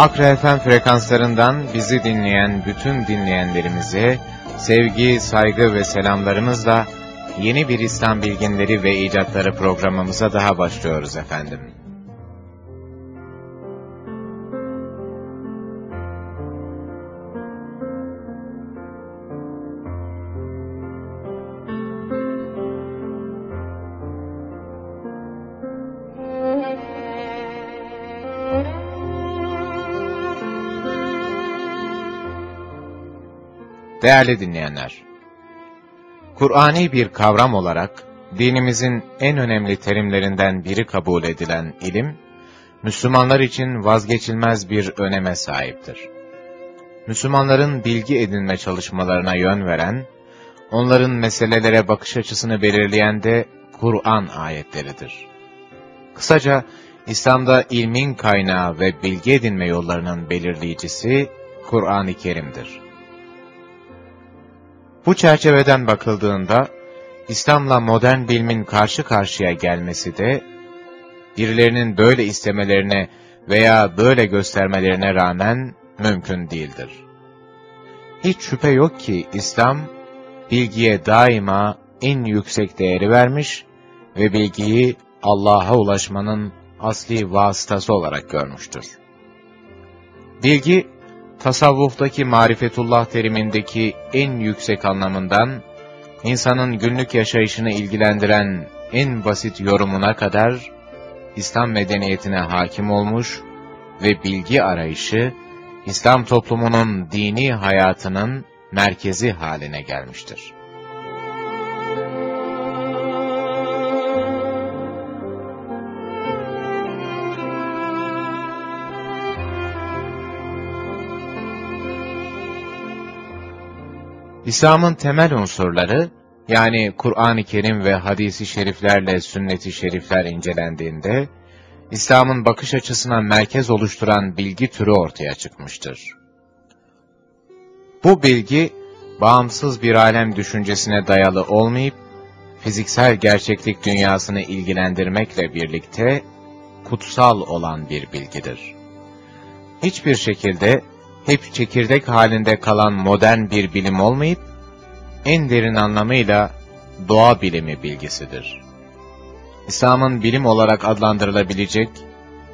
Akra FM frekanslarından bizi dinleyen bütün dinleyenlerimize sevgi, saygı ve selamlarımızla yeni bir İslam bilginleri ve icatları programımıza daha başlıyoruz efendim. Değerli dinleyenler, Kur'ani bir kavram olarak dinimizin en önemli terimlerinden biri kabul edilen ilim, Müslümanlar için vazgeçilmez bir öneme sahiptir. Müslümanların bilgi edinme çalışmalarına yön veren, onların meselelere bakış açısını belirleyen de Kur'an ayetleridir. Kısaca, İslam'da ilmin kaynağı ve bilgi edinme yollarının belirleyicisi Kur'an-ı Kerim'dir. Bu çerçeveden bakıldığında, İslam'la modern bilimin karşı karşıya gelmesi de, birilerinin böyle istemelerine veya böyle göstermelerine rağmen mümkün değildir. Hiç şüphe yok ki İslam, bilgiye daima en yüksek değeri vermiş ve bilgiyi Allah'a ulaşmanın asli vasıtası olarak görmüştür. Bilgi, tasavvuftaki marifetullah terimindeki en yüksek anlamından, insanın günlük yaşayışını ilgilendiren en basit yorumuna kadar, İslam medeniyetine hakim olmuş ve bilgi arayışı, İslam toplumunun dini hayatının merkezi haline gelmiştir. İslam'ın temel unsurları, yani Kur'an-ı Kerim ve hadisi şeriflerle sünnet-i şerifler incelendiğinde, İslam'ın bakış açısına merkez oluşturan bilgi türü ortaya çıkmıştır. Bu bilgi, bağımsız bir alem düşüncesine dayalı olmayıp, fiziksel gerçeklik dünyasını ilgilendirmekle birlikte, kutsal olan bir bilgidir. Hiçbir şekilde, hep çekirdek halinde kalan modern bir bilim olmayıp, en derin anlamıyla doğa bilimi bilgisidir. İslam'ın bilim olarak adlandırılabilecek,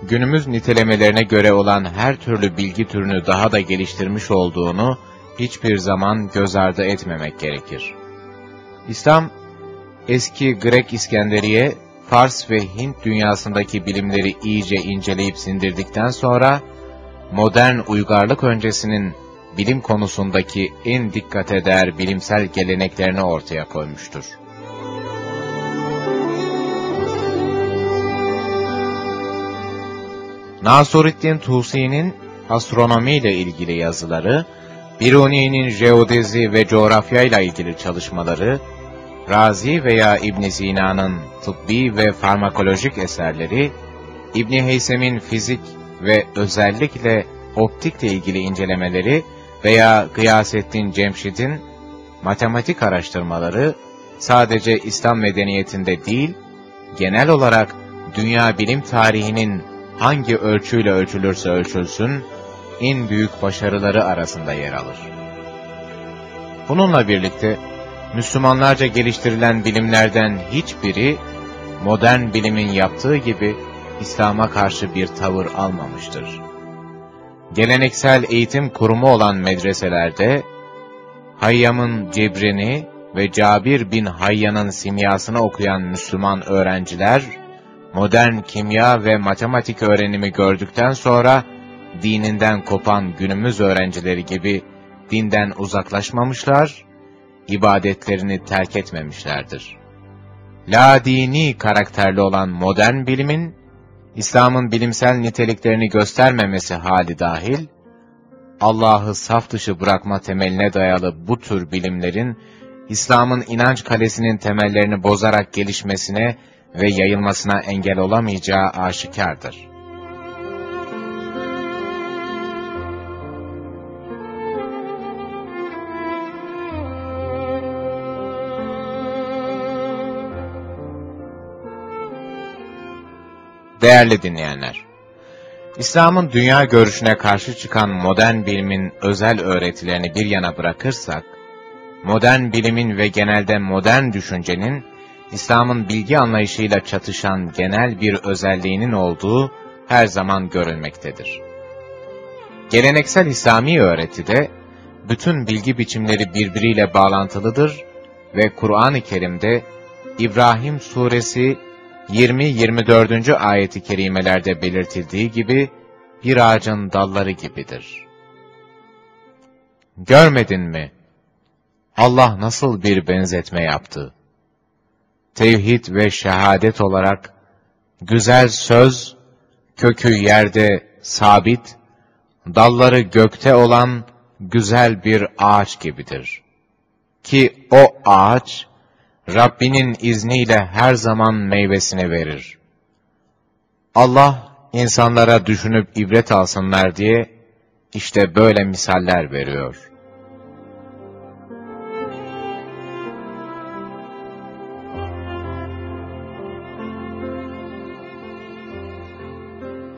günümüz nitelemelerine göre olan her türlü bilgi türünü daha da geliştirmiş olduğunu hiçbir zaman göz ardı etmemek gerekir. İslam, eski Grek İskenderiye, Fars ve Hint dünyasındaki bilimleri iyice inceleyip sindirdikten sonra, modern uygarlık öncesinin bilim konusundaki en dikkate değer bilimsel geleneklerini ortaya koymuştur. Nasruddin Tusi'nin astronomiyle ilgili yazıları, Biruni'nin jeodezi ve coğrafya ile ilgili çalışmaları, Razi veya İbn Sina'nın tıbbi ve farmakolojik eserleri, İbn Heysem'in fizik ve özellikle optikle ilgili incelemeleri veya Gıyasettin Cemşid'in matematik araştırmaları sadece İslam medeniyetinde değil, genel olarak dünya bilim tarihinin hangi ölçüyle ölçülürse ölçülsün, en büyük başarıları arasında yer alır. Bununla birlikte Müslümanlarca geliştirilen bilimlerden hiçbiri modern bilimin yaptığı gibi İslam'a karşı bir tavır almamıştır. Geleneksel eğitim kurumu olan medreselerde Hayyam'ın cebrini ve Cabir bin Hayyan'ın simyasını okuyan Müslüman öğrenciler, modern kimya ve matematik öğrenimi gördükten sonra, dininden kopan günümüz öğrencileri gibi dinden uzaklaşmamışlar, ibadetlerini terk etmemişlerdir. La dini karakterli olan modern bilimin, İslam'ın bilimsel niteliklerini göstermemesi hali dahil, Allah'ı saf dışı bırakma temeline dayalı bu tür bilimlerin, İslam'ın inanç kalesinin temellerini bozarak gelişmesine ve yayılmasına engel olamayacağı aşikardır. Değerli dinleyenler, İslam'ın dünya görüşüne karşı çıkan modern bilimin özel öğretilerini bir yana bırakırsak, modern bilimin ve genelde modern düşüncenin, İslam'ın bilgi anlayışıyla çatışan genel bir özelliğinin olduğu her zaman görülmektedir. Geleneksel İslami öğretide, bütün bilgi biçimleri birbiriyle bağlantılıdır ve Kur'an-ı Kerim'de İbrahim suresi 20-24. ayeti kerimelerde belirtildiği gibi bir ağacın dalları gibidir. Görmedin mi? Allah nasıl bir benzetme yaptı? Tevhid ve şehadet olarak güzel söz, kökü yerde sabit, dalları gökte olan güzel bir ağaç gibidir. Ki o ağaç, Rabbinin izniyle her zaman meyvesini verir. Allah, insanlara düşünüp ibret alsınlar diye, işte böyle misaller veriyor.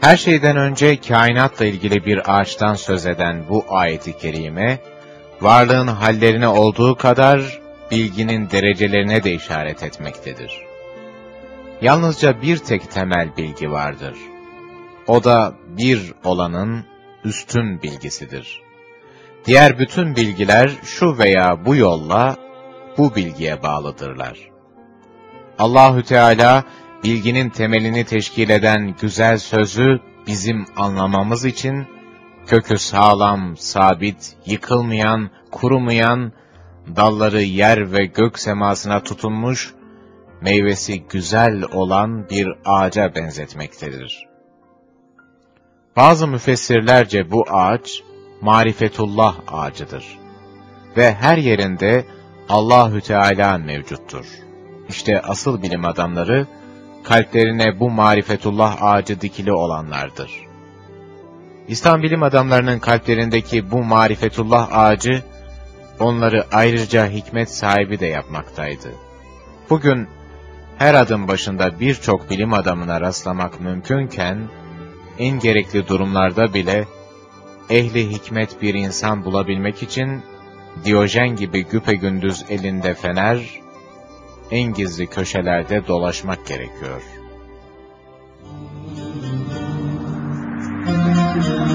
Her şeyden önce kainatla ilgili bir ağaçtan söz eden bu ayeti kerime, varlığın hallerine olduğu kadar bilginin derecelerine de işaret etmektedir. Yalnızca bir tek temel bilgi vardır. O da bir olanın üstün bilgisidir. Diğer bütün bilgiler şu veya bu yolla bu bilgiye bağlıdırlar. Allahü Teala bilginin temelini teşkil eden güzel sözü bizim anlamamız için kökü sağlam, sabit, yıkılmayan, kurumayan, dalları yer ve gök semasına tutunmuş, meyvesi güzel olan bir ağaca benzetmektedir. Bazı müfessirlerce bu ağaç, marifetullah ağacıdır. Ve her yerinde Allahü Teala mevcuttur. İşte asıl bilim adamları, kalplerine bu marifetullah ağacı dikili olanlardır. İslam bilim adamlarının kalplerindeki bu marifetullah ağacı, onları ayrıca hikmet sahibi de yapmaktaydı. Bugün her adım başında birçok bilim adamına rastlamak mümkünken, en gerekli durumlarda bile ehli hikmet bir insan bulabilmek için Diyojen gibi güpegündüz elinde fener, en gizli köşelerde dolaşmak gerekiyor. Hak'tan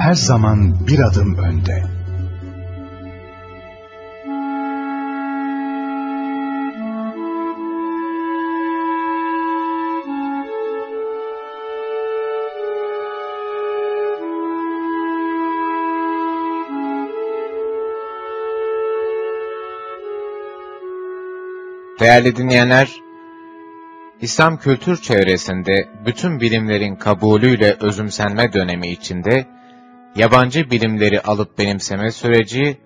Her zaman bir adım önde. Değerli dinleyenler, İslam kültür çevresinde bütün bilimlerin kabulüyle özümsenme dönemi içinde yabancı bilimleri alıp benimseme süreci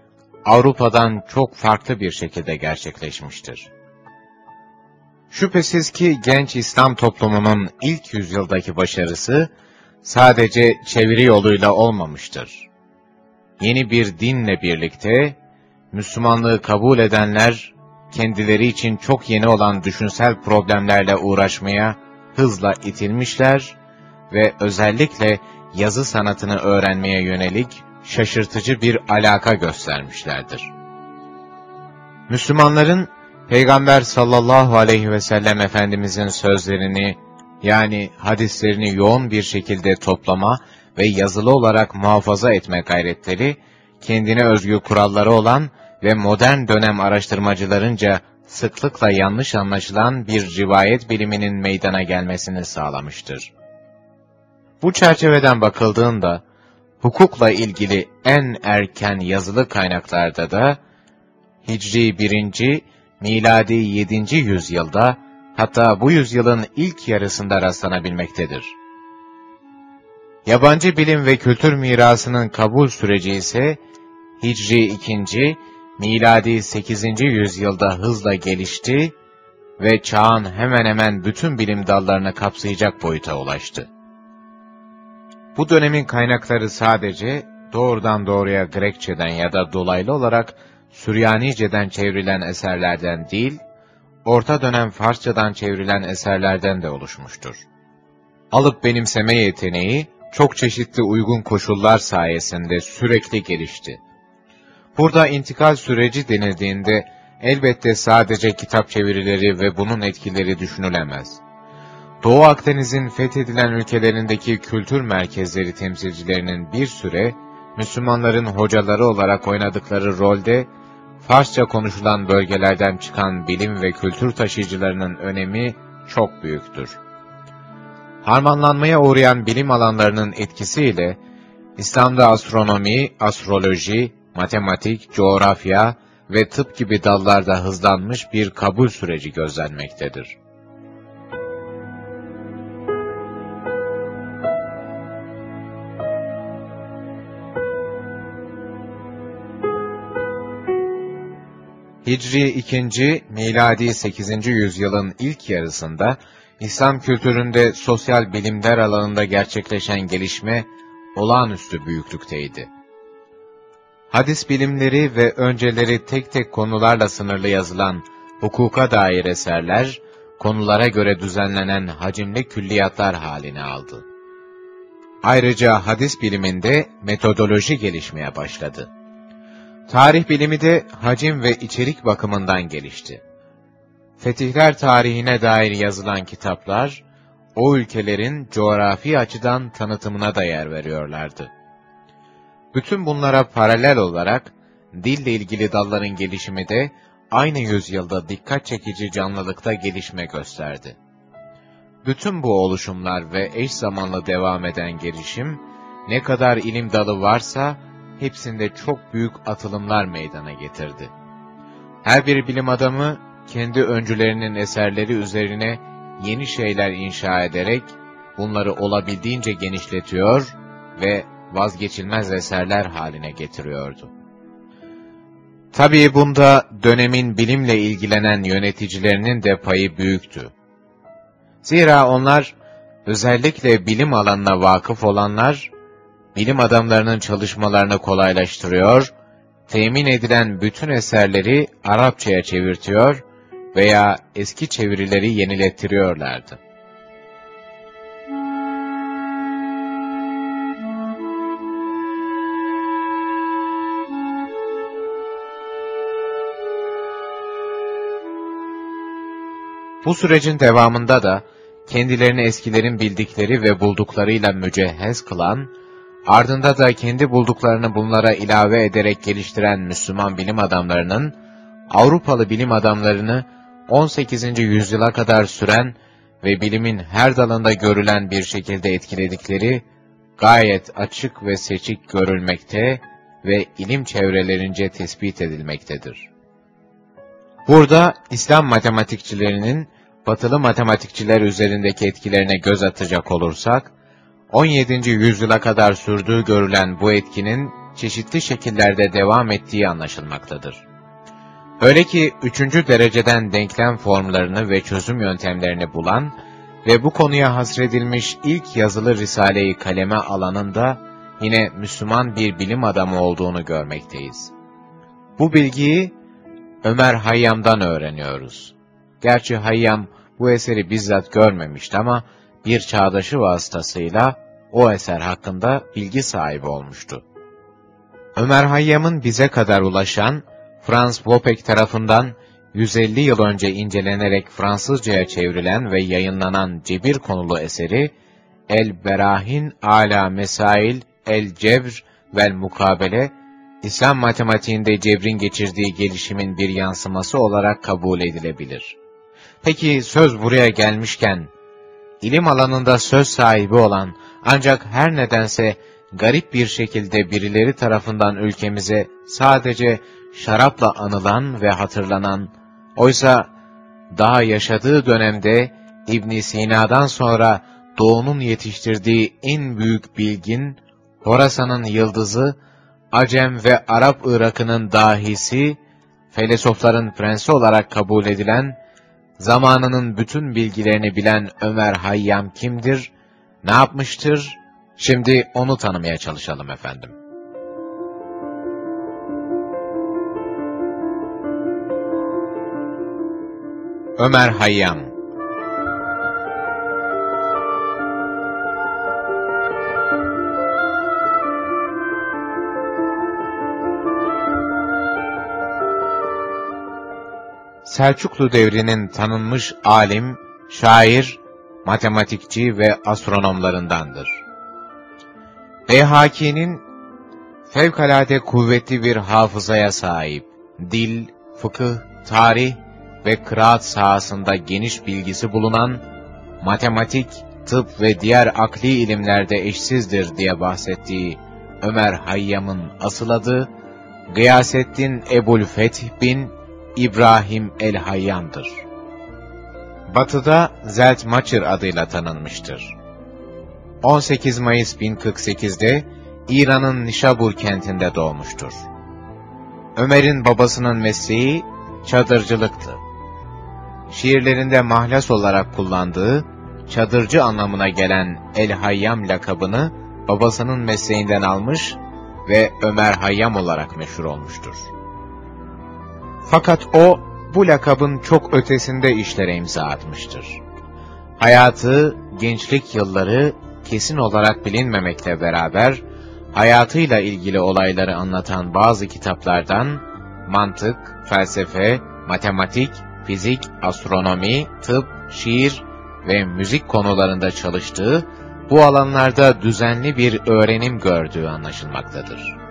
Avrupa'dan çok farklı bir şekilde gerçekleşmiştir. Şüphesiz ki genç İslam toplumunun ilk yüzyıldaki başarısı sadece çeviri yoluyla olmamıştır. Yeni bir dinle birlikte Müslümanlığı kabul edenler kendileri için çok yeni olan düşünsel problemlerle uğraşmaya hızla itilmişler ve özellikle yazı sanatını öğrenmeye yönelik şaşırtıcı bir alaka göstermişlerdir. Müslümanların Peygamber sallallahu aleyhi ve sellem Efendimizin sözlerini yani hadislerini yoğun bir şekilde toplama ve yazılı olarak muhafaza etme gayretleri, kendine özgü kuralları olan ve modern dönem araştırmacılarınca sıklıkla yanlış anlaşılan bir rivayet biliminin meydana gelmesini sağlamıştır. Bu çerçeveden bakıldığında, hukukla ilgili en erken yazılı kaynaklarda da, Hicri 1. miladi 7. yüzyılda, hatta bu yüzyılın ilk yarısında rastlanabilmektedir. Yabancı bilim ve kültür mirasının kabul süreci ise, Hicri 2. miladi 8. yüzyılda hızla gelişti ve çağın hemen hemen bütün bilim dallarını kapsayacak boyuta ulaştı. Bu dönemin kaynakları sadece doğrudan doğruya Grekçeden ya da dolaylı olarak Süryanice'den çevrilen eserlerden değil, orta dönem Farsçadan çevrilen eserlerden de oluşmuştur. Alıp benimseme yeteneği, çok çeşitli uygun koşullar sayesinde sürekli gelişti. Burada intikal süreci denildiğinde, elbette sadece kitap çevirileri ve bunun etkileri düşünülemez. Doğu Akdeniz'in fethedilen ülkelerindeki kültür merkezleri temsilcilerinin bir süre, Müslümanların hocaları olarak oynadıkları rolde, Farsça konuşulan bölgelerden çıkan bilim ve kültür taşıyıcılarının önemi çok büyüktür. Harmanlanmaya uğrayan bilim alanlarının etkisiyle, İslam'da astronomi, astroloji, matematik, coğrafya ve tıp gibi dallarda hızlanmış bir kabul süreci gözlenmektedir. Hicri 2. miladi 8. yüzyılın ilk yarısında İslam kültüründe sosyal bilimler alanında gerçekleşen gelişme olağanüstü büyüklükteydi. Hadis bilimleri ve önceleri tek tek konularla sınırlı yazılan hukuka dair eserler, konulara göre düzenlenen hacimli külliyatlar halini aldı. Ayrıca hadis biliminde metodoloji gelişmeye başladı. Tarih bilimi de hacim ve içerik bakımından gelişti. Fetihler tarihine dair yazılan kitaplar, o ülkelerin coğrafi açıdan tanıtımına da yer veriyorlardı. Bütün bunlara paralel olarak, dille ilgili dalların gelişimi de aynı yüzyılda dikkat çekici canlılıkta gelişme gösterdi. Bütün bu oluşumlar ve eş zamanlı devam eden gelişim, ne kadar ilim dalı varsa, hepsinde çok büyük atılımlar meydana getirdi. Her bir bilim adamı, kendi öncülerinin eserleri üzerine yeni şeyler inşa ederek, bunları olabildiğince genişletiyor ve vazgeçilmez eserler haline getiriyordu. Tabii bunda dönemin bilimle ilgilenen yöneticilerinin de payı büyüktü. Zira onlar, özellikle bilim alanına vakıf olanlar, bilim adamlarının çalışmalarını kolaylaştırıyor, temin edilen bütün eserleri Arapçaya çevirtiyor veya eski çevirileri yenilettiriyorlardı. Bu sürecin devamında da kendilerini eskilerin bildikleri ve bulduklarıyla mücehhez kılan, ardında da kendi bulduklarını bunlara ilave ederek geliştiren Müslüman bilim adamlarının, Avrupalı bilim adamlarını 18. yüzyıla kadar süren ve bilimin her dalında görülen bir şekilde etkiledikleri, gayet açık ve seçik görülmekte ve ilim çevrelerince tespit edilmektedir. Burada İslam matematikçilerinin batılı matematikçiler üzerindeki etkilerine göz atacak olursak, 17. yüzyıla kadar sürdüğü görülen bu etkinin çeşitli şekillerde devam ettiği anlaşılmaktadır. Öyle ki üçüncü dereceden denklem formlarını ve çözüm yöntemlerini bulan ve bu konuya hasredilmiş ilk yazılı risaleyi kaleme alanında yine Müslüman bir bilim adamı olduğunu görmekteyiz. Bu bilgiyi Ömer Hayyam'dan öğreniyoruz. Gerçi Hayyam bu eseri bizzat görmemişti ama bir çağdaşı vasıtasıyla o eser hakkında bilgi sahibi olmuştu. Ömer Hayyam'ın bize kadar ulaşan, Franz Wopek tarafından 150 yıl önce incelenerek Fransızcaya çevrilen ve yayınlanan cebir konulu eseri, El Berahin Ala Mesail El Cebr vel Mukabele, İslam matematiğinde cebrin geçirdiği gelişimin bir yansıması olarak kabul edilebilir. Peki söz buraya gelmişken, ilim alanında söz sahibi olan ancak her nedense garip bir şekilde birileri tarafından ülkemize sadece şarapla anılan ve hatırlanan, oysa daha yaşadığı dönemde İbn Sina'dan sonra Doğu'nun yetiştirdiği en büyük bilgin, Horasan'ın yıldızı, Acem ve Arap Irak'ının dahisi, felsefeler'in prensi olarak kabul edilen, zamanının bütün bilgilerini bilen Ömer Hayyam kimdir, ne yapmıştır Şimdi onu tanımaya çalışalım efendim. Ömer Hayyam Selçuklu devrinin tanınmış alim, şair, matematikçi ve astronomlarındandır. Beyhaki'nin fevkalade kuvvetli bir hafızaya sahip, dil, fıkıh, tarih ve kıraat sahasında geniş bilgisi bulunan, matematik, tıp ve diğer akli ilimlerde eşsizdir diye bahsettiği Ömer Hayyam'ın asıl adı, Gıyasettin Ebul Feth bin İbrahim el-Hayyam'dır. Batı'da Zeltmaçır adıyla tanınmıştır. 18 Mayıs 1048'de İran'ın Nişabur kentinde doğmuştur. Ömer'in babasının mesleği çadırcılıktı. Şiirlerinde mahlas olarak kullandığı, çadırcı anlamına gelen El-Hayyam lakabını babasının mesleğinden almış ve Ömer Hayyam olarak meşhur olmuştur. Fakat o, bu lakabın çok ötesinde işlere imza atmıştır. Hayatı, gençlik yılları kesin olarak bilinmemekle beraber, hayatıyla ilgili olayları anlatan bazı kitaplardan, mantık, felsefe, matematik, fizik, astronomi, tıp, şiir ve müzik konularında çalıştığı, bu alanlarda düzenli bir öğrenim gördüğü anlaşılmaktadır.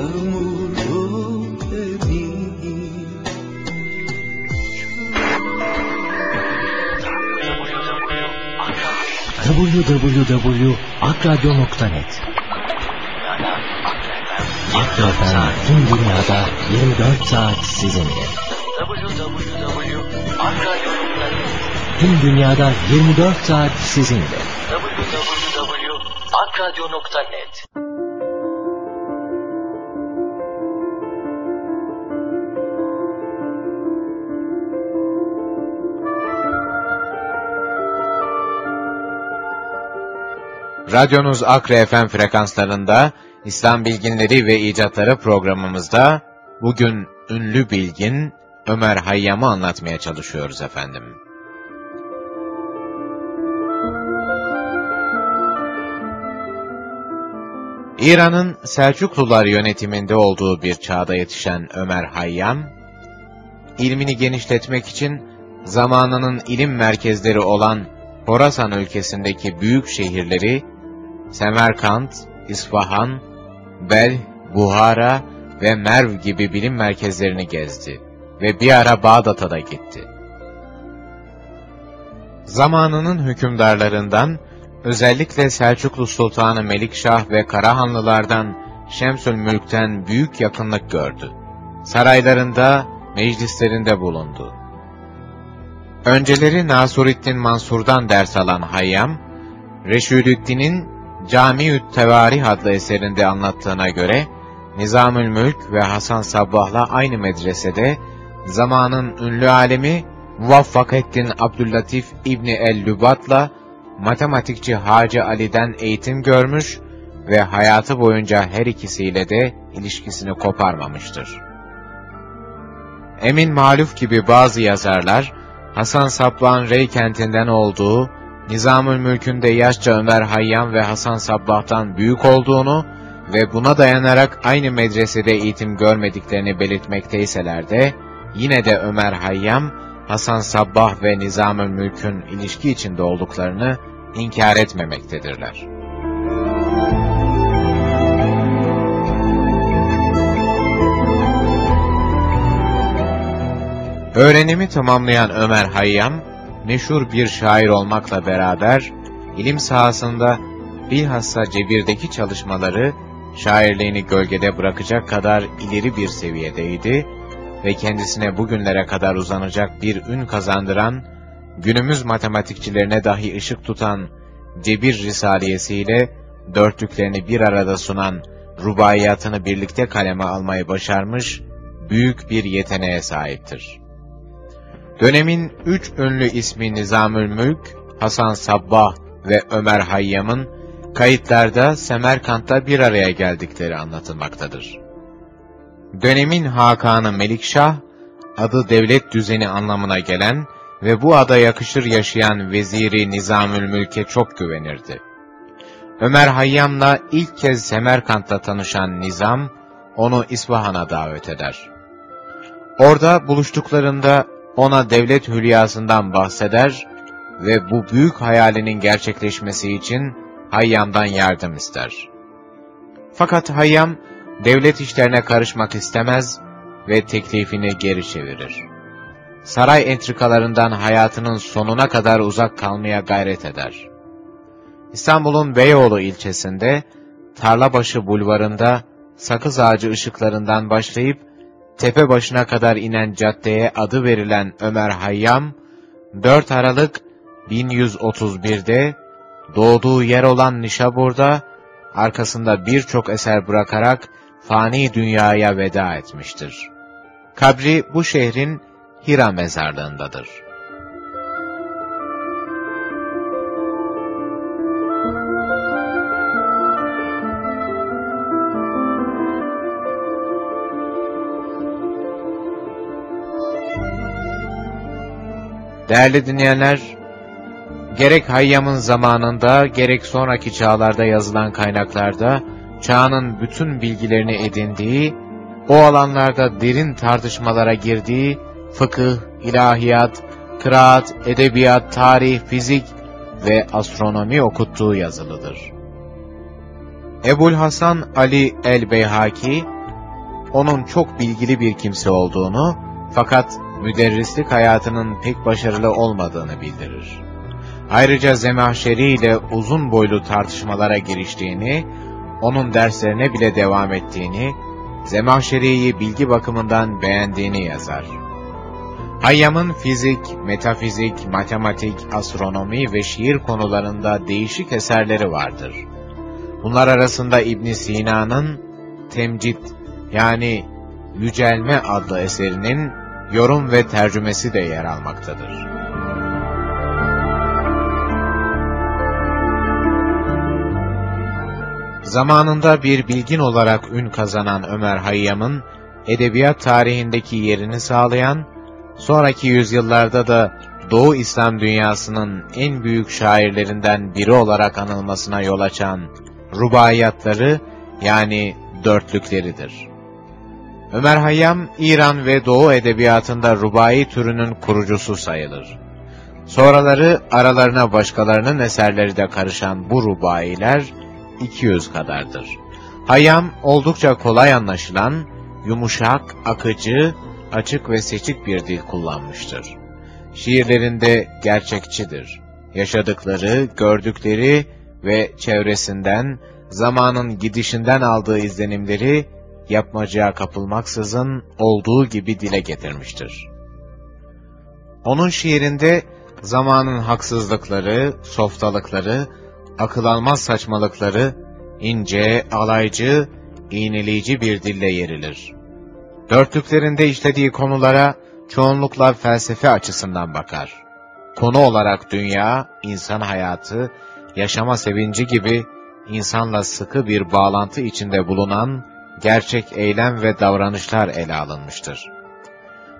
yağmurlu evini tüm dünyada 24 saat sizinle. Tüm dünyada 24 saat sizinle. www.akradyo.net Radyonuz Akre FM frekanslarında İslam Bilginleri ve İcatları programımızda bugün ünlü bilgin Ömer Hayyam'ı anlatmaya çalışıyoruz efendim. İran'ın Selçuklular yönetiminde olduğu bir çağda yetişen Ömer Hayyam, ilmini genişletmek için zamanının ilim merkezleri olan Horasan ülkesindeki büyük şehirleri Semerkant, İsfahan, Bel, Buhara ve Merv gibi bilim merkezlerini gezdi ve bir ara Bağdat'a da gitti. Zamanının hükümdarlarından, özellikle Selçuklu Sultanı Melikşah ve Karahanlılardan Şemsül Mülk'ten büyük yakınlık gördü. Saraylarında, meclislerinde bulundu. Önceleri Nasurettin Mansur'dan ders alan Hayyam, Reşidüddin'in Cami-ü Tevarih adlı eserinde anlattığına göre, Nizamül Mülk ve Hasan Sabbah'la aynı medresede, zamanın ünlü alemi Muvaffakettin Abdüllatif İbni el-Lübat'la matematikçi Hacı Ali'den eğitim görmüş ve hayatı boyunca her ikisiyle de ilişkisini koparmamıştır. Emin Maluf gibi bazı yazarlar, Hasan Sabbah'ın Rey kentinden olduğu, Nizamül Mülk'ün de yaşça Ömer Hayyam ve Hasan Sabbah'tan büyük olduğunu ve buna dayanarak aynı medresede eğitim görmediklerini belirtmekteyseler de, yine de Ömer Hayyam, Hasan Sabbah ve Nizamül Mülk'ün ilişki içinde olduklarını inkar etmemektedirler. Öğrenimi tamamlayan Ömer Hayyam, meşhur bir şair olmakla beraber, ilim sahasında bilhassa cebirdeki çalışmaları, şairliğini gölgede bırakacak kadar ileri bir seviyedeydi ve kendisine bugünlere kadar uzanacak bir ün kazandıran, günümüz matematikçilerine dahi ışık tutan Cebir Risaliyesiyle dörtlüklerini bir arada sunan rubaiyatını birlikte kaleme almayı başarmış, büyük bir yeteneğe sahiptir. Dönemin üç ünlü ismi Nizamül Mülk, Hasan Sabbah ve Ömer Hayyam'ın kayıtlarda Semerkant'ta bir araya geldikleri anlatılmaktadır. Dönemin Hakanı Melikşah, adı devlet düzeni anlamına gelen ve bu ada yakışır yaşayan veziri Nizamül Mülk'e çok güvenirdi. Ömer Hayyam'la ilk kez Semerkant'ta tanışan Nizam, onu İsfahan'a davet eder. Orada buluştuklarında ona devlet hülyasından bahseder ve bu büyük hayalinin gerçekleşmesi için Hayyam'dan yardım ister. Fakat Hayyam, devlet işlerine karışmak istemez ve teklifini geri çevirir. Saray entrikalarından hayatının sonuna kadar uzak kalmaya gayret eder. İstanbul'un Beyoğlu ilçesinde, Tarlabaşı bulvarında sakız ağacı ışıklarından başlayıp tepe başına kadar inen caddeye adı verilen Ömer Hayyam, 4 Aralık 1131'de doğduğu yer olan Nişabur'da, arkasında birçok eser bırakarak fani dünyaya veda etmiştir. Kabri bu şehrin Hira mezarlığındadır. Değerli dinleyenler, gerek Hayyam'ın zamanında, gerek sonraki çağlarda yazılan kaynaklarda, çağının bütün bilgilerini edindiği, o alanlarda derin tartışmalara girdiği, fıkıh, ilahiyat, kıraat, edebiyat, tarih, fizik ve astronomi okuttuğu yazılıdır. Ebul Hasan Ali el-Beyhaki, onun çok bilgili bir kimse olduğunu, fakat müderrislik hayatının pek başarılı olmadığını bildirir. Ayrıca Zemahşeri ile uzun boylu tartışmalara giriştiğini, onun derslerine bile devam ettiğini, Zemahşeri'yi bilgi bakımından beğendiğini yazar. Hayyam'ın fizik, metafizik, matematik, astronomi ve şiir konularında değişik eserleri vardır. Bunlar arasında İbn Sina'nın Temcid yani Yücelme adlı eserinin yorum ve tercümesi de yer almaktadır. Zamanında bir bilgin olarak ün kazanan Ömer Hayyam'ın edebiyat tarihindeki yerini sağlayan, sonraki yüzyıllarda da Doğu İslam dünyasının en büyük şairlerinden biri olarak anılmasına yol açan rubaiyatları yani dörtlükleridir. Ömer Hayyam, İran ve Doğu edebiyatında rubai türünün kurucusu sayılır. Sonraları aralarına başkalarının eserleri de karışan bu rubailer 200 kadardır. Hayyam oldukça kolay anlaşılan, yumuşak, akıcı, açık ve seçik bir dil kullanmıştır. Şiirlerinde gerçekçidir. Yaşadıkları, gördükleri ve çevresinden, zamanın gidişinden aldığı izlenimleri yapmacığa kapılmaksızın olduğu gibi dile getirmiştir. Onun şiirinde zamanın haksızlıkları, softalıkları, akıl almaz saçmalıkları, ince, alaycı, iğneleyici bir dille yerilir. Dörtlüklerinde işlediği konulara çoğunlukla felsefe açısından bakar. Konu olarak dünya, insan hayatı, yaşama sevinci gibi insanla sıkı bir bağlantı içinde bulunan gerçek eylem ve davranışlar ele alınmıştır.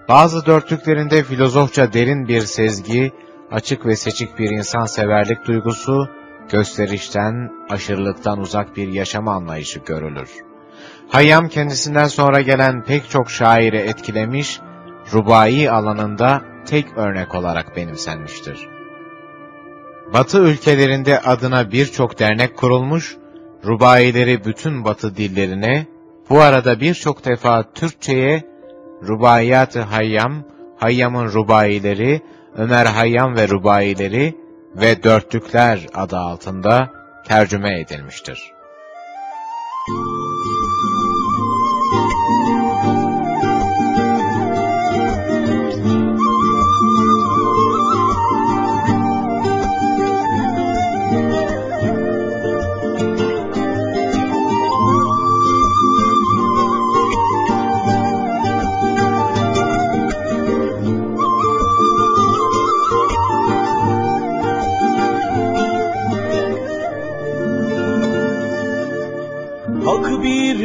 Bazı dörtlüklerinde filozofça derin bir sezgi, açık ve seçik bir insan severlik duygusu, gösterişten, aşırılıktan uzak bir yaşam anlayışı görülür. Hayyam kendisinden sonra gelen pek çok şairi etkilemiş, rubai alanında tek örnek olarak benimsenmiştir. Batı ülkelerinde adına birçok dernek kurulmuş, rubaileri bütün batı dillerine, bu arada birçok defa Türkçe'ye Rubaiyat-ı Hayyam, Hayyam'ın rubaileri, Ömer Hayyam ve rubaileri ve Dörtlükler adı altında tercüme edilmiştir. Hak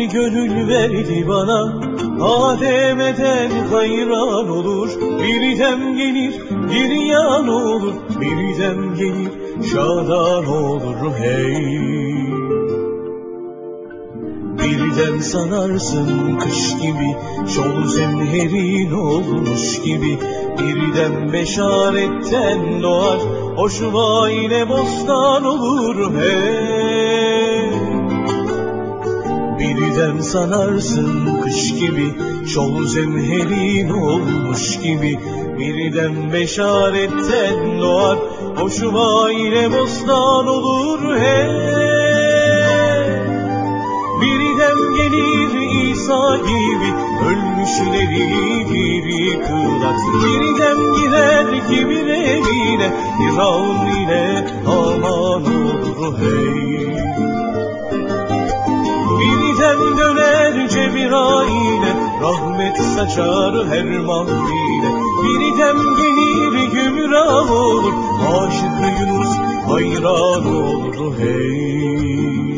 bir gönül verdi bana. Adem'den hayran olur Bir dem gelir bir yan olur Bir dem gelir şadan olur hey. Birden sanarsın kış gibi Şol zemherin olmuş gibi. Birden beşaretten doğar Hoşuma ile bostan olur hey Birden sanarsın kış gibi Şol zemherin olmuş gibi. Birden beşaretten doğar Hoşuma ile bostan olur hey Birden gelir İsa gibi Ölmüşleri diri kılar Birden girer kibir evine Firavun ile aman olur hey Birden döner Cebrail'e Rahmet saçar her mahvile Birden gelir gümrah olur Aşık Yunus hayran olur hey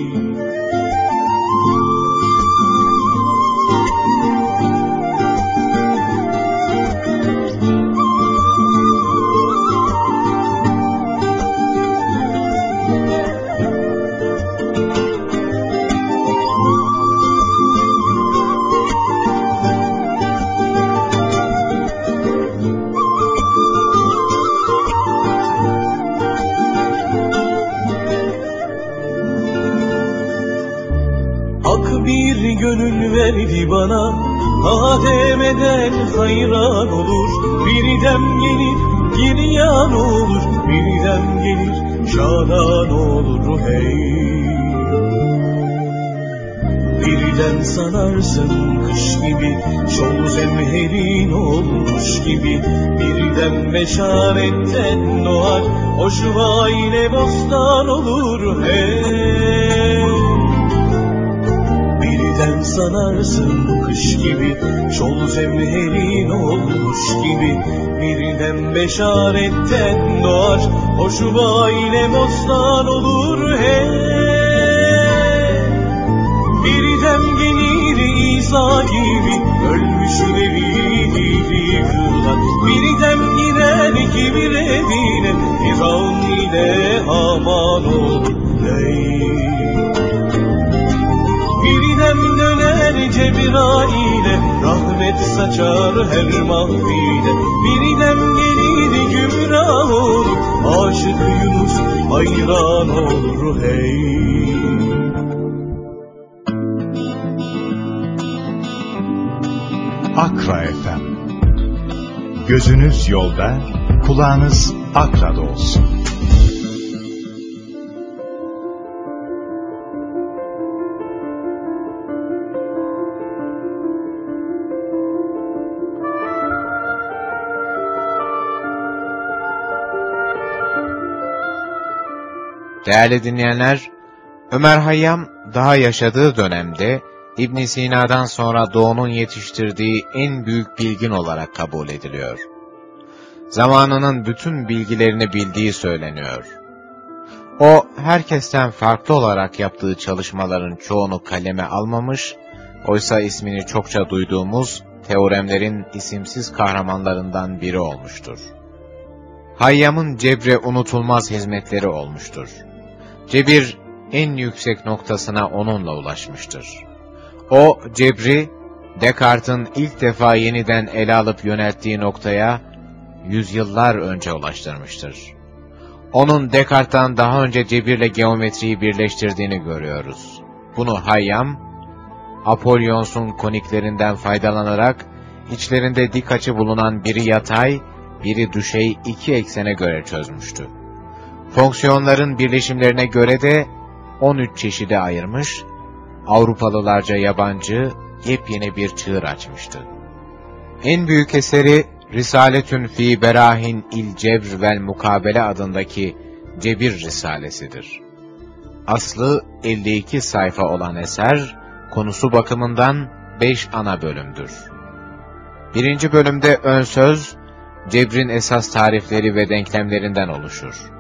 Birden beşaretten doğar. O şuva ile bostan hayran olur hey Akra FM. Gözünüz yolda, kulağınız Akra'da olsun. Değerli dinleyenler, Ömer Hayyam daha yaşadığı dönemde İbn Sina'dan sonra Doğu'nun yetiştirdiği en büyük bilgin olarak kabul ediliyor. Zamanının bütün bilgilerini bildiği söyleniyor. O, herkesten farklı olarak yaptığı çalışmaların çoğunu kaleme almamış, oysa ismini çokça duyduğumuz teoremlerin isimsiz kahramanlarından biri olmuştur. Hayyam'ın cebre unutulmaz hizmetleri olmuştur. Cebir en yüksek noktasına onunla ulaşmıştır. O cebri, Descartes'in ilk defa yeniden ele alıp yönelttiği noktaya yüzyıllar önce ulaştırmıştır. Onun Descartes'tan daha önce cebirle geometriyi birleştirdiğini görüyoruz. Bunu Hayyam, Apollons'un koniklerinden faydalanarak içlerinde dik açı bulunan biri yatay, biri düşey iki eksene göre çözmüştü. Fonksiyonların birleşimlerine göre de 13 çeşide ayırmış, Avrupalılarca yabancı, yepyeni bir çığır açmıştı. En büyük eseri Risaletün fi Berahin il Cebr vel Mukabele adındaki Cebir Risalesidir. Aslı 52 sayfa olan eser, konusu bakımından 5 ana bölümdür. Birinci bölümde ön söz, cebrin esas tarifleri ve denklemlerinden oluşur.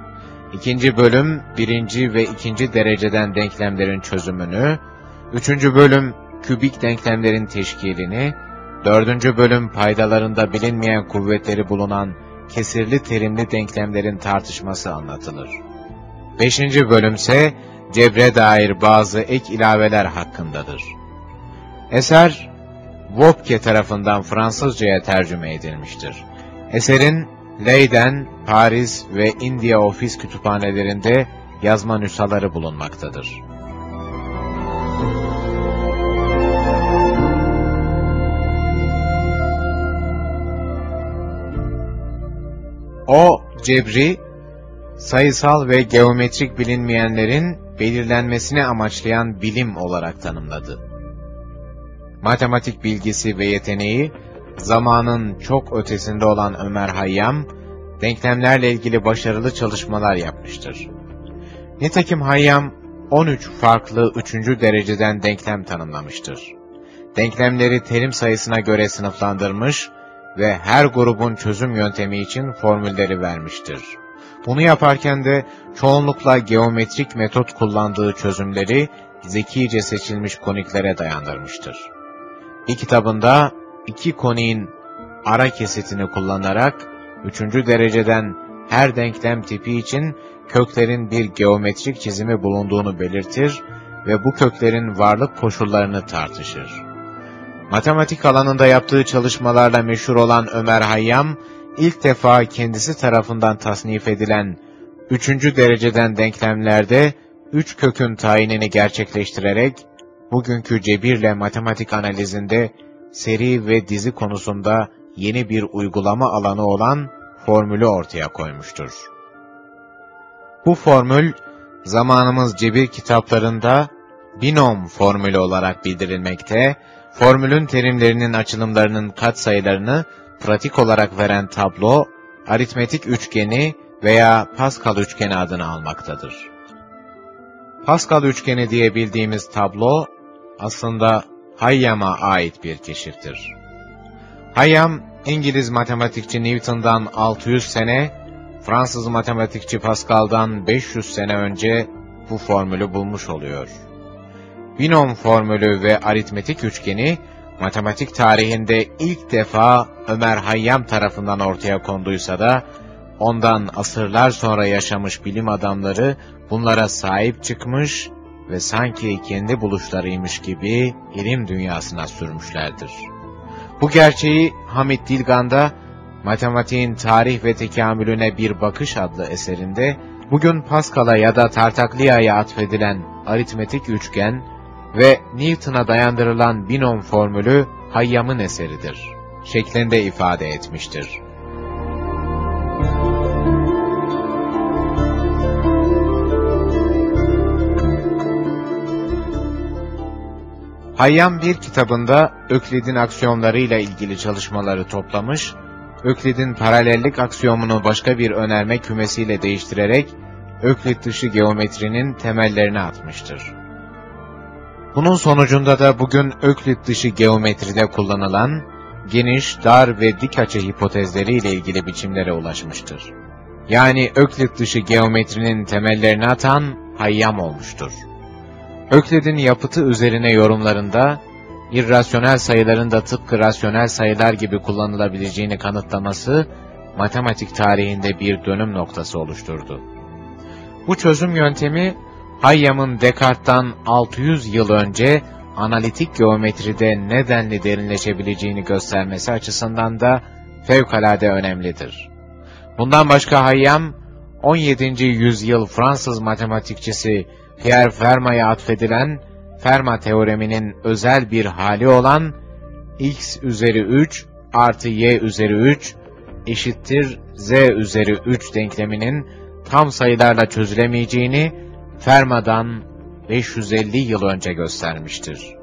İkinci bölüm, birinci ve ikinci dereceden denklemlerin çözümünü, üçüncü bölüm, kübik denklemlerin teşkilini, dördüncü bölüm paydalarında bilinmeyen kuvvetleri bulunan kesirli terimli denklemlerin tartışması anlatılır. Beşinci bölümse, cebre dair bazı ek ilaveler hakkındadır. Eser, Wopke tarafından Fransızcaya tercüme edilmiştir. Eserin Leyden, Paris ve India ofis kütüphanelerinde yazma nüshaları bulunmaktadır. O, cebri, sayısal ve geometrik bilinmeyenlerin belirlenmesini amaçlayan bilim olarak tanımladı. Matematik bilgisi ve yeteneği, zamanın çok ötesinde olan Ömer Hayyam, denklemlerle ilgili başarılı çalışmalar yapmıştır. Nitekim Hayyam, 13 farklı üçüncü dereceden denklem tanımlamıştır. Denklemleri terim sayısına göre sınıflandırmış ve her grubun çözüm yöntemi için formülleri vermiştir. Bunu yaparken de çoğunlukla geometrik metot kullandığı çözümleri zekice seçilmiş koniklere dayandırmıştır. Bir kitabında iki koniğin ara kesitini kullanarak üçüncü dereceden her denklem tipi için köklerin bir geometrik çizimi bulunduğunu belirtir ve bu köklerin varlık koşullarını tartışır. Matematik alanında yaptığı çalışmalarla meşhur olan Ömer Hayyam, ilk defa kendisi tarafından tasnif edilen üçüncü dereceden denklemlerde üç kökün tayinini gerçekleştirerek, bugünkü cebirle matematik analizinde seri ve dizi konusunda yeni bir uygulama alanı olan formülü ortaya koymuştur. Bu formül, zamanımız cebir kitaplarında binom formülü olarak bildirilmekte, formülün terimlerinin açılımlarının katsayılarını pratik olarak veren tablo, aritmetik üçgeni veya Pascal üçgeni adını almaktadır. Pascal üçgeni diye bildiğimiz tablo, aslında Hayyam'a ait bir keşiftir. Hayyam, İngiliz matematikçi Newton'dan 600 sene, Fransız matematikçi Pascal'dan 500 sene önce bu formülü bulmuş oluyor. Binom formülü ve aritmetik üçgeni, matematik tarihinde ilk defa Ömer Hayyam tarafından ortaya konduysa da, ondan asırlar sonra yaşamış bilim adamları bunlara sahip çıkmış ve sanki kendi buluşlarıymış gibi ilim dünyasına sürmüşlerdir. Bu gerçeği Hamit Dilgan'da Matematiğin Tarih ve Tekamülüne Bir Bakış adlı eserinde bugün Pascal'a ya da Tartaglia'ya atfedilen aritmetik üçgen ve Newton'a dayandırılan binom formülü Hayyam'ın eseridir şeklinde ifade etmiştir. Hayyam bir kitabında Öklid'in aksiyonlarıyla ilgili çalışmaları toplamış, Öklid'in paralellik aksiyomunu başka bir önerme kümesiyle değiştirerek Öklid dışı geometrinin temellerini atmıştır. Bunun sonucunda da bugün Öklid dışı geometride kullanılan geniş, dar ve dik açı hipotezleriyle ilgili biçimlere ulaşmıştır. Yani Öklid dışı geometrinin temellerini atan Hayyam olmuştur. Öklid'in yapıtı üzerine yorumlarında, irrasyonel sayıların da tıpkı rasyonel sayılar gibi kullanılabileceğini kanıtlaması, matematik tarihinde bir dönüm noktası oluşturdu. Bu çözüm yöntemi, Hayyam'ın Descartes'tan 600 yıl önce analitik geometride nedenli derinleşebileceğini göstermesi açısından da fevkalade önemlidir. Bundan başka Hayyam, 17. yüzyıl Fransız matematikçisi Pierre Fermat'a atfedilen Fermat teoreminin özel bir hali olan x üzeri 3 artı y üzeri 3 eşittir z üzeri 3 denkleminin tam sayılarla çözülemeyeceğini Fermat'dan 550 yıl önce göstermiştir.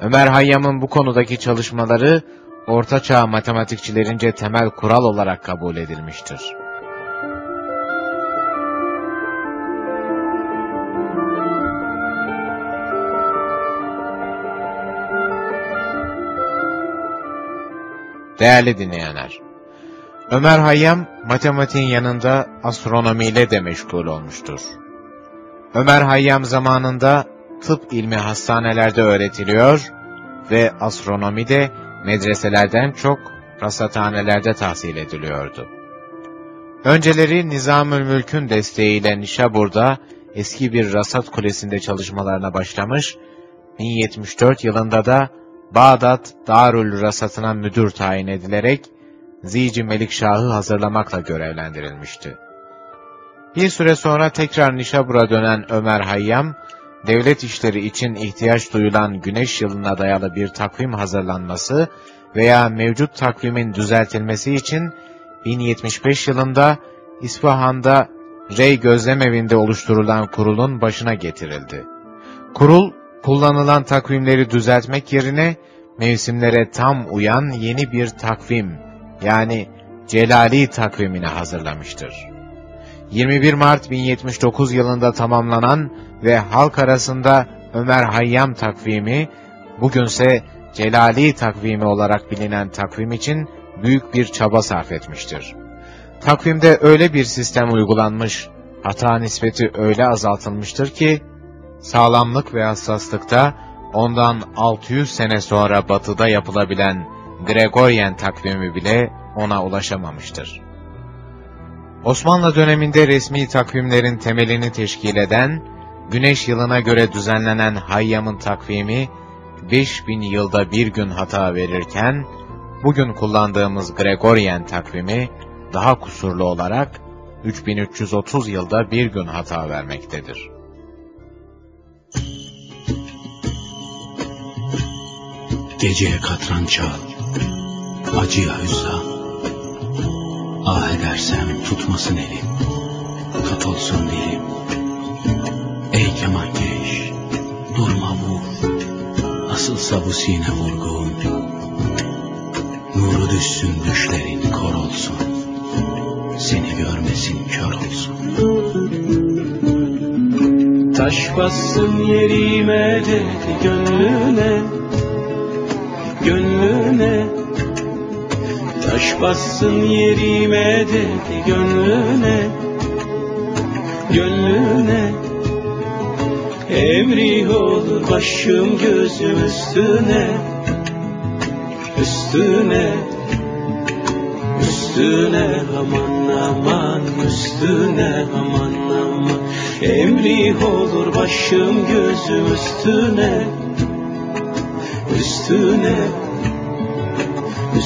Ömer Hayyam'ın bu konudaki çalışmaları Ortaçağ matematikçilerince temel kural olarak kabul edilmiştir. Değerli dinleyenler, Ömer Hayyam matematiğin yanında astronomiyle de meşgul olmuştur. Ömer Hayyam zamanında tıp ilmi hastanelerde öğretiliyor ve astronomi de medreselerden çok rasathanelerde tahsil ediliyordu. Önceleri Nizamül Mülk'ün desteğiyle Nişabur'da eski bir rasat kulesinde çalışmalarına başlamış, 1074 yılında da Bağdat Darül Rasat'ına müdür tayin edilerek Zici Melikşah'ı hazırlamakla görevlendirilmişti. Bir süre sonra tekrar Nişabur'a dönen Ömer Hayyam, devlet işleri için ihtiyaç duyulan güneş yılına dayalı bir takvim hazırlanması veya mevcut takvimin düzeltilmesi için 1075 yılında İsfahan'da Rey Gözlemevinde oluşturulan kurulun başına getirildi. Kurul, kullanılan takvimleri düzeltmek yerine mevsimlere tam uyan yeni bir takvim yani Celali takvimini hazırlamıştır. 21 Mart 1079 yılında tamamlanan ve halk arasında Ömer Hayyam takvimi, bugünse Celali takvimi olarak bilinen takvim için büyük bir çaba sarf etmiştir. Takvimde öyle bir sistem uygulanmış, hata nispeti öyle azaltılmıştır ki, sağlamlık ve hassaslıkta ondan 600 sene sonra batıda yapılabilen Gregorian takvimi bile ona ulaşamamıştır. Osmanlı döneminde resmi takvimlerin temelini teşkil eden, güneş yılına göre düzenlenen Hayyam'ın takvimi, 5000 yılda bir gün hata verirken, bugün kullandığımız Gregorian takvimi, daha kusurlu olarak 3330 yılda bir gün hata vermektedir. Geceye katran çal, acıya hüsran, ahenk edersem tutmasın elim, kat olsun dilim. Ey kemankeş, durma vur, nasılsa bu sine vurgun. Nuru düşsün düşlerin kor olsun, seni görmesin kör olsun. Taş bassın yerime dedi gönlüne Gönlüne Taş bassın yerime dedi gönlüne Gönlüne Emri olur başım gözüm üstüne. Üstüne. Üstüne aman aman Üstüne aman aman. Emri olur başım gözüm üstüne. Üstüne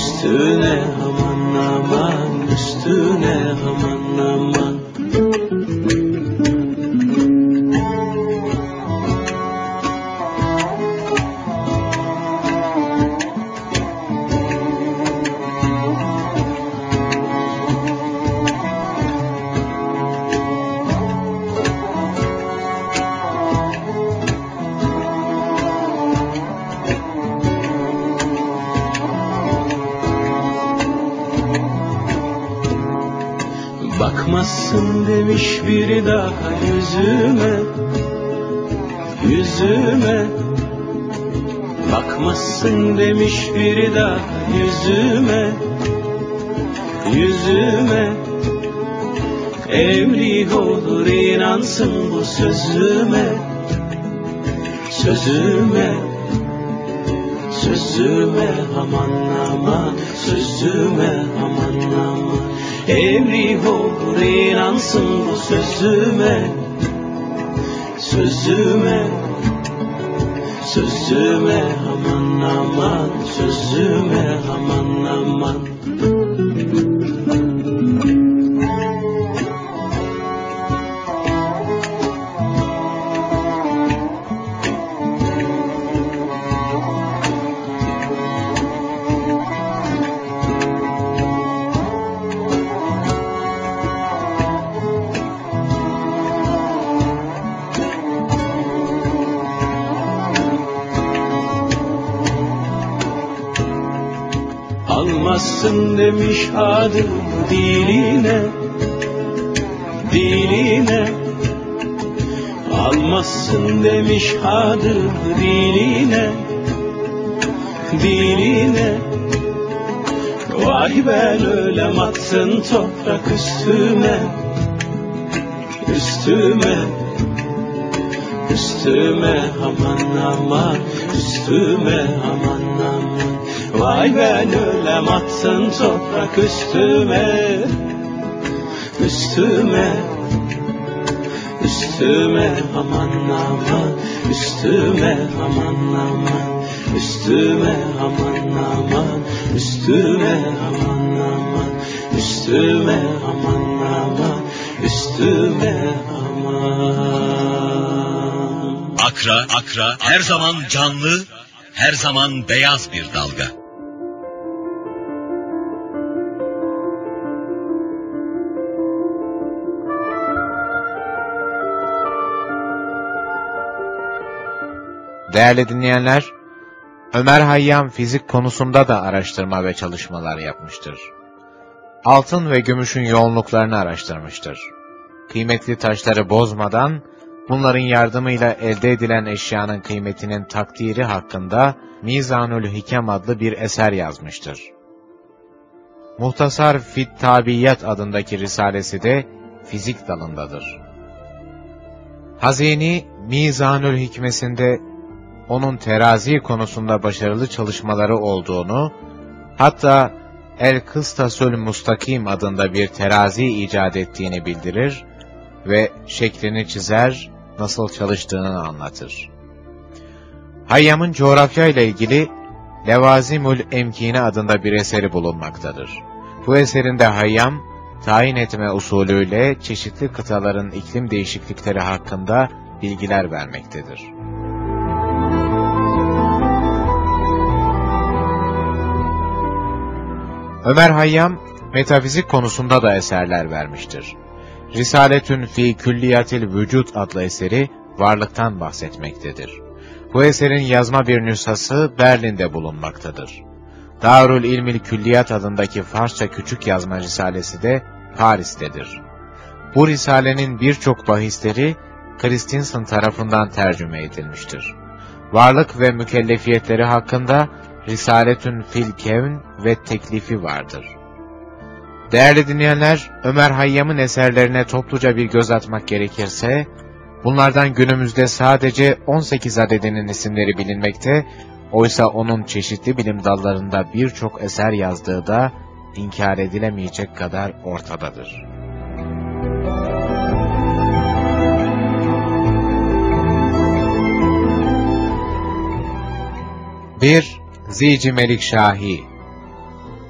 Üstüne aman aman Üstüne aman aman Bakmazsın demiş biri daha yüzüme Yüzüme. Emri olur inansın bu sözüme Sözüme Sözüme. Aman aman Sözüme aman aman Emri olur inansın bu Sözüme üstüme Üstüme Üstüme aman aman Üstüme aman aman. Vay ben ölem attın toprak üstüme Üstüme Üstüme aman aman Üstüme aman aman Üstüme aman aman Üstüme aman aman Akra, Akra her zaman canlı, her zaman beyaz bir dalga. Değerli dinleyenler, Ömer Hayyam fizik konusunda da araştırma ve çalışmalar yapmıştır. Altın ve gümüşün yoğunluklarını araştırmıştır. Kıymetli taşları bozmadan, bunların yardımıyla elde edilen eşyanın kıymetinin takdiri hakkında Mizanül Hikem adlı bir eser yazmıştır. Muhtasar Fit Tabiyat adındaki risalesi de fizik dalındadır. Hazini Mizanül Hikmesinde onun terazi konusunda başarılı çalışmaları olduğunu, hatta El Kıstasül Mustakim adında bir terazi icat ettiğini bildirir ve şeklini çizer, nasıl çalıştığını anlatır. Hayyam'ın coğrafya ile ilgili Levazimül Emkine adında bir eseri bulunmaktadır. Bu eserinde Hayyam, tayin etme usulüyle çeşitli kıtaların iklim değişiklikleri hakkında bilgiler vermektedir. Ömer Hayyam, Metafizik konusunda da eserler vermiştir. Risaletün fi külliyatil vücut adlı eseri varlıktan bahsetmektedir. Bu eserin yazma bir nüshası Berlin'de bulunmaktadır. Darül İlmil Külliyat adındaki Farsça küçük yazma risalesi de Paris'tedir. Bu risalenin birçok bahisleri Christensen tarafından tercüme edilmiştir. Varlık ve mükellefiyetleri hakkında Risaletün fil kevn ve teklifi vardır. Değerli dinleyenler, Ömer Hayyam'ın eserlerine topluca bir göz atmak gerekirse, bunlardan günümüzde sadece 18 adedinin isimleri bilinmekte, oysa onun çeşitli bilim dallarında birçok eser yazdığı da inkar edilemeyecek kadar ortadadır. Bir Zici Melik Şahi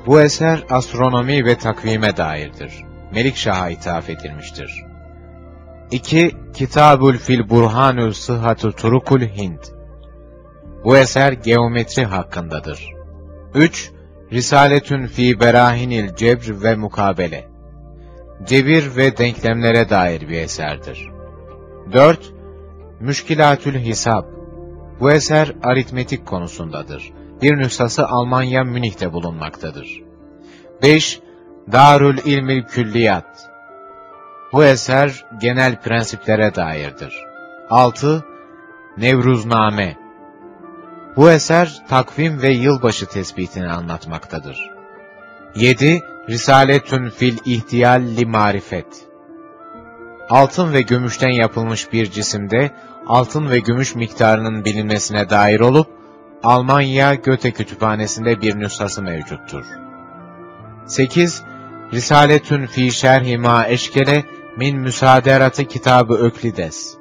Bu eser astronomi ve takvime dairdir. Melik Şah'a ithaf edilmiştir. 2. Kitabül Fil Burhanül Sıhhatü Turukul Hind Bu eser geometri hakkındadır. 3. Risaletün fi Berahinil Cebr ve Mukabele Cebir ve denklemlere dair bir eserdir. 4. Müşkilatül Hisab Bu eser aritmetik konusundadır. Bir nüshası Almanya Münih'te bulunmaktadır. 5. Darül İlmil Külliyat Bu eser genel prensiplere dairdir. 6. Nevruzname Bu eser takvim ve yılbaşı tespitini anlatmaktadır. 7. Risaletün fil ihtiyal li marifet Altın ve gümüşten yapılmış bir cisimde altın ve gümüş miktarının bilinmesine dair olup, Almanya Göte Kütüphanesi'nde bir nüshası mevcuttur. 8. Risaletün fi şerhi eşkele min müsaderatı kitabı Öklides.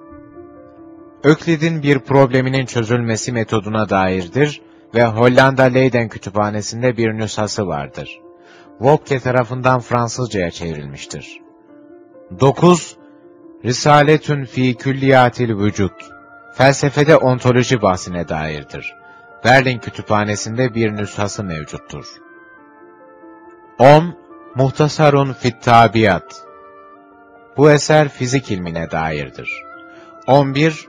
Öklid'in bir probleminin çözülmesi metoduna dairdir ve Hollanda Leiden Kütüphanesi'nde bir nüshası vardır. Wopke tarafından Fransızcaya çevrilmiştir. 9. Risaletün fi külliyatil vücut. Felsefede ontoloji bahsine dairdir. Berlin Kütüphanesi'nde bir nüshası mevcuttur. 10. Muhtasarun fit tabiat. Bu eser fizik ilmine dairdir. 11.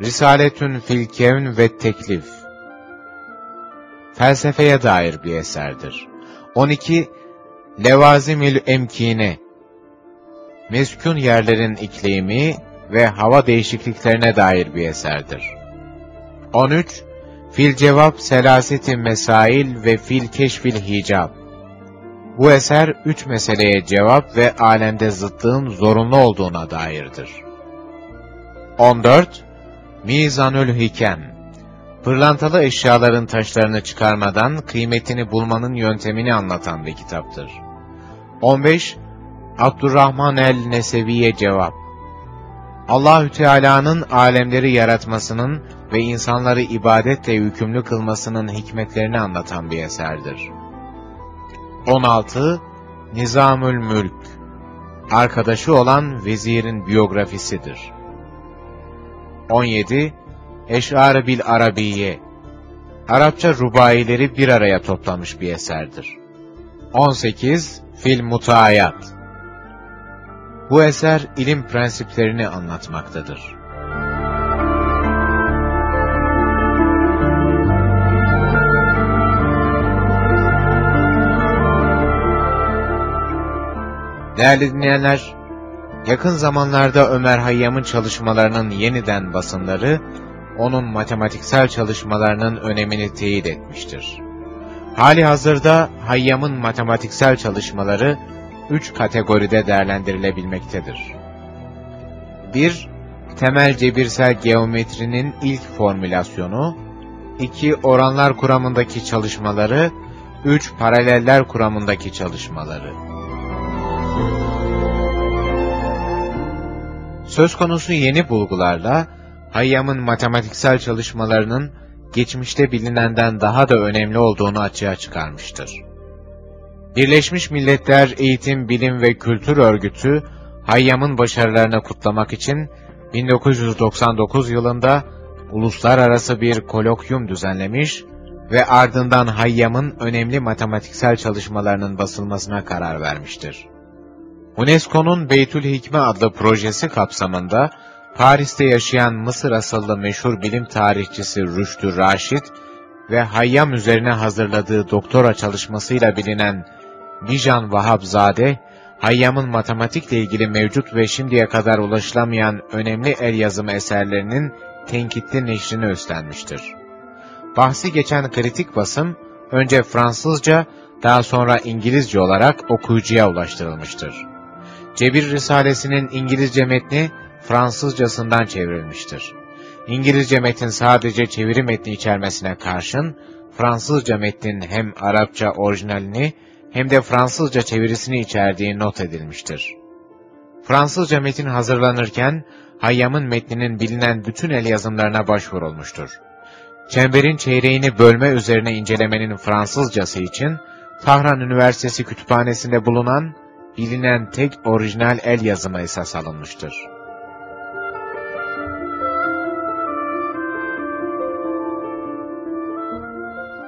Risaletün fil kevn ve teklif. Felsefeye dair bir eserdir. 12. Levazimül emkine. Meskun yerlerin iklimi ve hava değişikliklerine dair bir eserdir. 13. Fil cevap selaseti mesail ve fil keşfil hicab. Bu eser üç meseleye cevap ve alemde zıtlığın zorunlu olduğuna dairdir. 14. Mizanül Hikem Pırlantalı eşyaların taşlarını çıkarmadan kıymetini bulmanın yöntemini anlatan bir kitaptır. 15. Abdurrahman el-Nesevi'ye cevap Allahü Teala'nın alemleri yaratmasının ve insanları ibadetle yükümlü kılmasının hikmetlerini anlatan bir eserdir. 16. Nizamül Mülk Arkadaşı olan vezirin biyografisidir. 17. Eş'ar bil Arabiye Arapça rubaileri bir araya toplamış bir eserdir. 18. Fil Mutayat Bu eser ilim prensiplerini anlatmaktadır. Değerli dinleyenler, yakın zamanlarda Ömer Hayyam'ın çalışmalarının yeniden basınları, onun matematiksel çalışmalarının önemini teyit etmiştir. Hali hazırda Hayyam'ın matematiksel çalışmaları üç kategoride değerlendirilebilmektedir. 1. Temel cebirsel geometrinin ilk formülasyonu, 2. Oranlar kuramındaki çalışmaları, 3. Paraleller kuramındaki çalışmaları. Söz konusu yeni bulgularla, Hayyam'ın matematiksel çalışmalarının geçmişte bilinenden daha da önemli olduğunu açığa çıkarmıştır. Birleşmiş Milletler Eğitim, Bilim ve Kültür Örgütü, Hayyam'ın başarılarını kutlamak için 1999 yılında uluslararası bir kolokyum düzenlemiş ve ardından Hayyam'ın önemli matematiksel çalışmalarının basılmasına karar vermiştir. UNESCO'nun Beytül Hikme adlı projesi kapsamında Paris'te yaşayan Mısır asıllı meşhur bilim tarihçisi Rüştü Raşit ve Hayyam üzerine hazırladığı doktora çalışmasıyla bilinen Bijan Vahabzade, Hayyam'ın matematikle ilgili mevcut ve şimdiye kadar ulaşılamayan önemli el yazımı eserlerinin tenkitli neşrini üstlenmiştir. Bahsi geçen kritik basım, önce Fransızca, daha sonra İngilizce olarak okuyucuya ulaştırılmıştır. Cebir Risalesi'nin İngilizce metni, Fransızcasından çevrilmiştir. İngilizce metin sadece çeviri metni içermesine karşın, Fransızca metnin hem Arapça orijinalini hem de Fransızca çevirisini içerdiği not edilmiştir. Fransızca metin hazırlanırken, Hayyam'ın metninin bilinen bütün el yazımlarına başvurulmuştur. Çemberin çeyreğini bölme üzerine incelemenin Fransızcası için, Tahran Üniversitesi kütüphanesinde bulunan, bilinen tek orijinal el yazımı esas alınmıştır.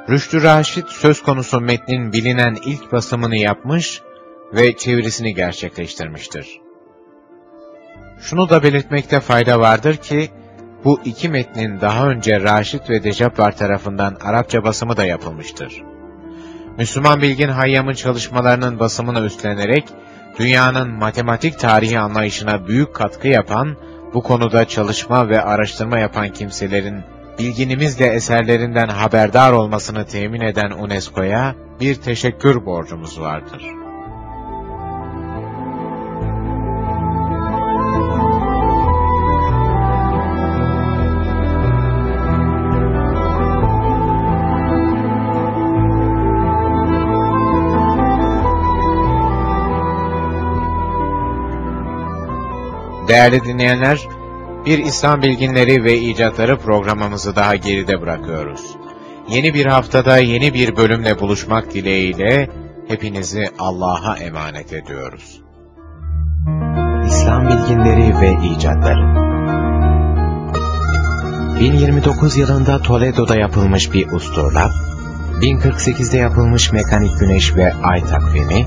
Rüştü Raşit söz konusu metnin bilinen ilk basımını yapmış ve çevirisini gerçekleştirmiştir. Şunu da belirtmekte fayda vardır ki, bu iki metnin daha önce Raşit ve Decapvar tarafından Arapça basımı da yapılmıştır. Müslüman Bilgin Hayyam'ın çalışmalarının basımını üstlenerek, dünyanın matematik tarihi anlayışına büyük katkı yapan, bu konuda çalışma ve araştırma yapan kimselerin bilginimizle eserlerinden haberdar olmasını temin eden UNESCO'ya bir teşekkür borcumuz vardır. Değerli dinleyenler, bir İslam bilginleri ve icatları programımızı daha geride bırakıyoruz. Yeni bir haftada yeni bir bölümle buluşmak dileğiyle hepinizi Allah'a emanet ediyoruz. İslam bilginleri ve icatları 1029 yılında Toledo'da yapılmış bir usturlap, 1048'de yapılmış mekanik güneş ve ay takvimi,